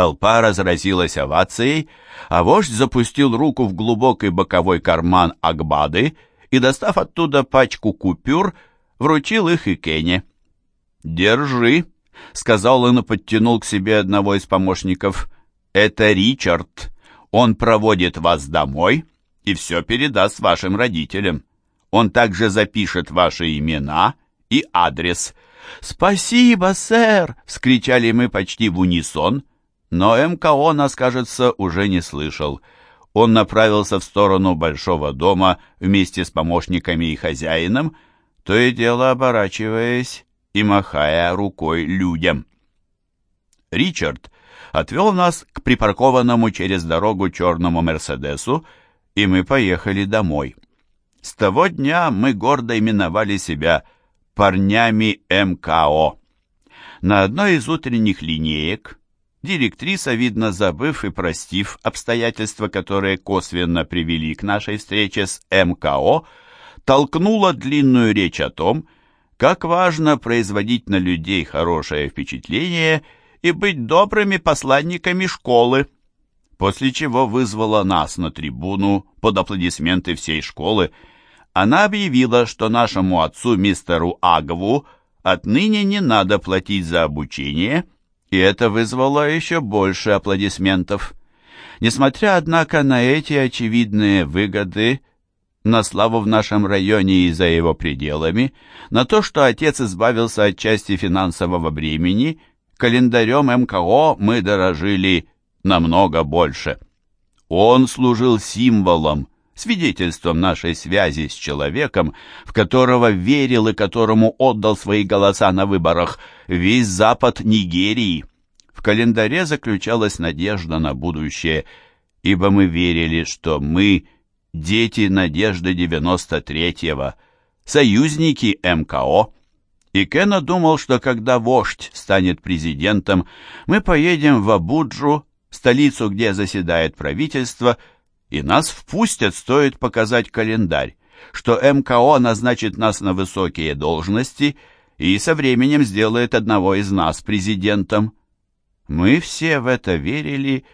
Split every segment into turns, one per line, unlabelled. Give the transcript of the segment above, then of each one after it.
Толпа разразилась овацией, а вождь запустил руку в глубокий боковой карман Акбады и, достав оттуда пачку купюр, вручил их и Кене. «Держи», — сказал он и подтянул к себе одного из помощников. «Это Ричард. Он проводит вас домой и все передаст вашим родителям. Он также запишет ваши имена и адрес». «Спасибо, сэр!» — вскричали мы почти в унисон, но МКО нас, кажется, уже не слышал. Он направился в сторону большого дома вместе с помощниками и хозяином, то и дело оборачиваясь и махая рукой людям. Ричард отвел нас к припаркованному через дорогу черному «Мерседесу», и мы поехали домой. С того дня мы гордо именовали себя парнями МКО. На одной из утренних линеек директриса, видно забыв и простив обстоятельства, которые косвенно привели к нашей встрече с МКО, толкнула длинную речь о том, как важно производить на людей хорошее впечатление и быть добрыми посланниками школы, после чего вызвала нас на трибуну под аплодисменты всей школы. Она объявила, что нашему отцу, мистеру Агву, отныне не надо платить за обучение, и это вызвало еще больше аплодисментов. Несмотря, однако, на эти очевидные выгоды, на славу в нашем районе и за его пределами, на то, что отец избавился от части финансового бремени, календарем МКО мы дорожили намного больше. Он служил символом, свидетельством нашей связи с человеком, в которого верил и которому отдал свои голоса на выборах весь запад Нигерии. В календаре заключалась надежда на будущее, ибо мы верили, что мы – дети надежды 93-го, союзники МКО. И Кена думал, что когда вождь станет президентом, мы поедем в Абуджу, столицу, где заседает правительство, и нас впустят, стоит показать календарь, что МКО назначит нас на высокие должности и со временем сделает одного из нас президентом. Мы все в это верили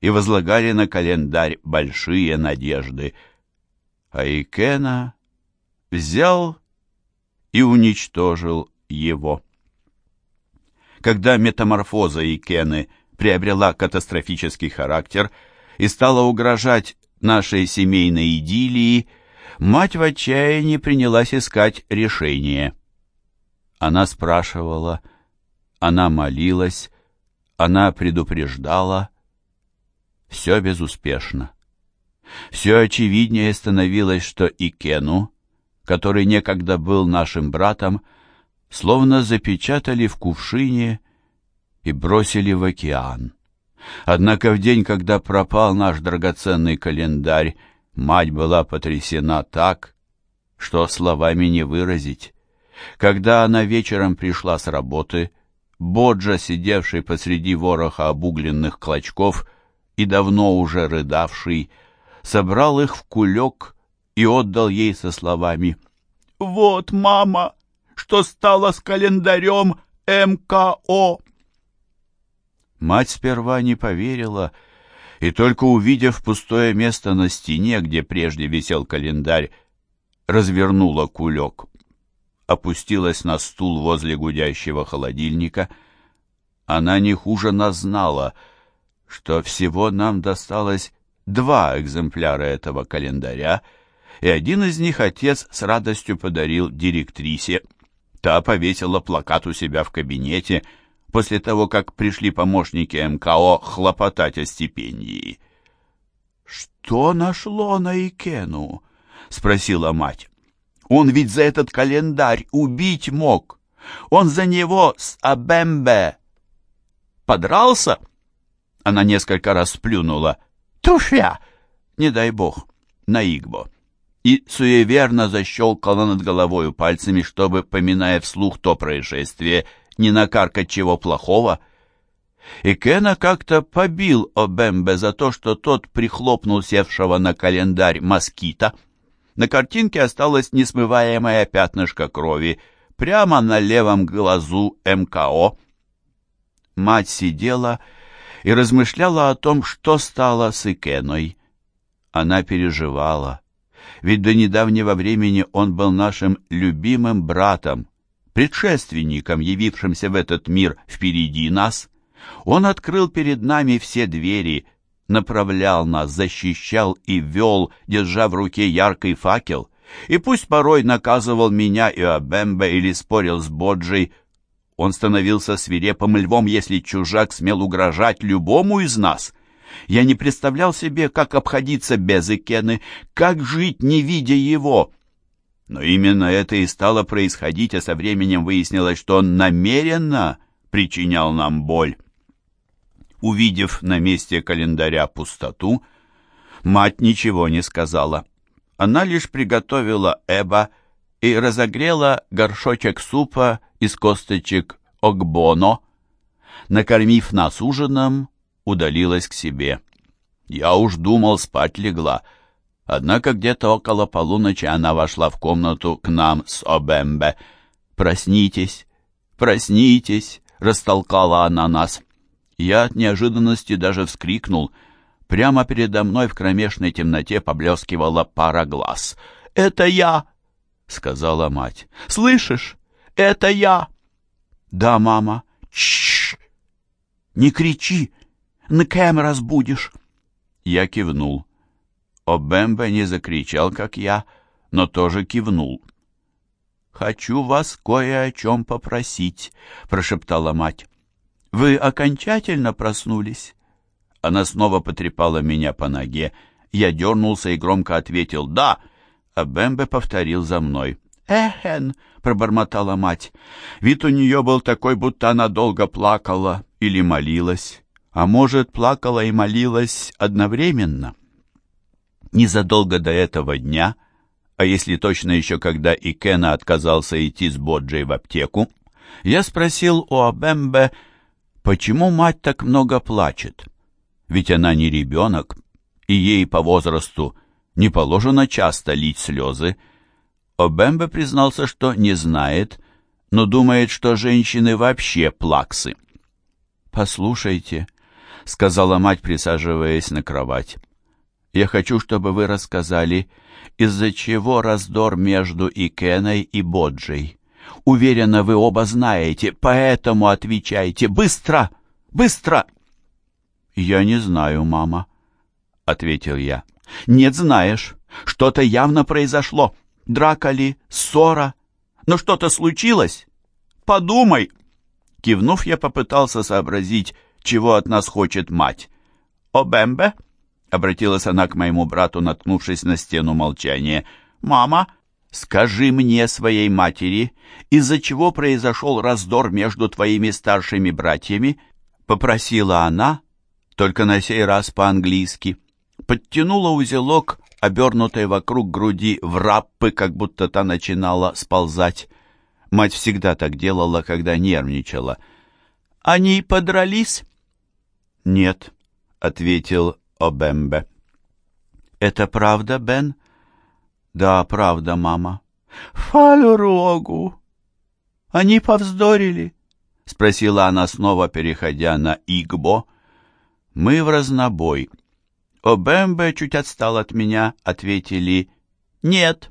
и возлагали на календарь большие надежды. А Икена взял и уничтожил его. Когда метаморфоза Икены приобрела катастрофический характер и стала угрожать нашей семейной идиллии, мать в отчаянии принялась искать решение. Она спрашивала, она молилась, она предупреждала, все безуспешно. Все очевиднее становилось, что и Кену, который некогда был нашим братом, словно запечатали в кувшине и бросили в океан. Однако в день, когда пропал наш драгоценный календарь, мать была потрясена так, что словами не выразить. Когда она вечером пришла с работы, Боджа, сидевший посреди вороха обугленных клочков, и давно уже рыдавший, собрал их в кулек и отдал ей со словами «Вот, мама, что стало с календарем МКО!» Мать сперва не поверила, и только увидев пустое место на стене, где прежде висел календарь, развернула кулек, опустилась на стул возле гудящего холодильника. Она не хуже нас знала — что всего нам досталось два экземпляра этого календаря, и один из них отец с радостью подарил директрисе. Та повесила плакат у себя в кабинете после того, как пришли помощники МКО хлопотать о стипендии. «Что нашло на Икену?» — спросила мать. «Он ведь за этот календарь убить мог. Он за него с Абембе подрался?» Она несколько раз сплюнула. «Туфя!» «Не дай бог!» на Игбо. И суеверно защелкала над головою пальцами, чтобы, поминая вслух то происшествие, не накаркать чего плохого. И Кена как-то побил Обембе за то, что тот прихлопнул севшего на календарь москита. На картинке осталось несмываемое пятнышко крови прямо на левом глазу МКО. Мать сидела и размышляла о том, что стало с Икеной. Она переживала, ведь до недавнего времени он был нашим любимым братом, предшественником, явившимся в этот мир впереди нас. Он открыл перед нами все двери, направлял нас, защищал и вел, держа в руке яркий факел. И пусть порой наказывал меня и Абембе или спорил с Боджей, он становился свирепым львом, если чужак смел угрожать любому из нас. Я не представлял себе, как обходиться без Икены, как жить, не видя его. Но именно это и стало происходить, а со временем выяснилось, что он намеренно причинял нам боль. Увидев на месте календаря пустоту, мать ничего не сказала. Она лишь приготовила эба и разогрела горшочек супа из косточек огбоно. Накормив нас ужином, удалилась к себе. Я уж думал, спать легла, Однако где-то около полуночи она вошла в комнату к нам с Обембе. «Проснитесь! Проснитесь!» — растолкала она нас. Я от неожиданности даже вскрикнул. Прямо передо мной в кромешной темноте поблескивала пара глаз. «Это я!» — сказала мать. «Слышишь? Это я!» «Да, мама!» «Чш! Не кричи! Нкэм разбудишь!» Я кивнул. Обембе не закричал, как я, но тоже кивнул. «Хочу вас кое о чем попросить», — прошептала мать. «Вы окончательно проснулись?» Она снова потрепала меня по ноге. Я дернулся и громко ответил «Да», а Бэмбе повторил за мной. «Эхен!» — пробормотала мать. Вид у нее был такой, будто она долго плакала или молилась. А может, плакала и молилась одновременно. Незадолго до этого дня, а если точно еще когда Икена отказался идти с Боджей в аптеку, я спросил у Абембе, почему мать так много плачет. Ведь она не ребенок, и ей по возрасту не положено часто лить слезы. Обембе признался, что не знает, но думает, что женщины вообще плаксы. «Послушайте», — сказала мать, присаживаясь на кровать, я хочу, чтобы вы рассказали, из-за чего раздор между Икеной и Боджей. Уверена, вы оба знаете, поэтому отвечайте. Быстро! Быстро!» «Я не знаю, мама», — ответил я. «Нет, знаешь. Что-то явно произошло. Драка ли, ссора. Но что-то случилось? Подумай!» Кивнув, я попытался сообразить, чего от нас хочет мать. «Обембе?» Обратилась она к моему брату, наткнувшись на стену молчания. «Мама, скажи мне, своей матери, из-за чего произошел раздор между твоими старшими братьями?» Попросила она, только на сей раз по-английски. Подтянула узелок, обернутый вокруг груди в раппы, как будто та начинала сползать. Мать всегда так делала, когда нервничала. «Они подрались?» «Нет», — ответил Обембе. «Это правда, Бен?» «Да, правда, мама». «Фалюрогу! Они повздорили?» — спросила она снова, переходя на Игбо. «Мы в разнобой». Обембе чуть отстал от меня, ответили «Нет».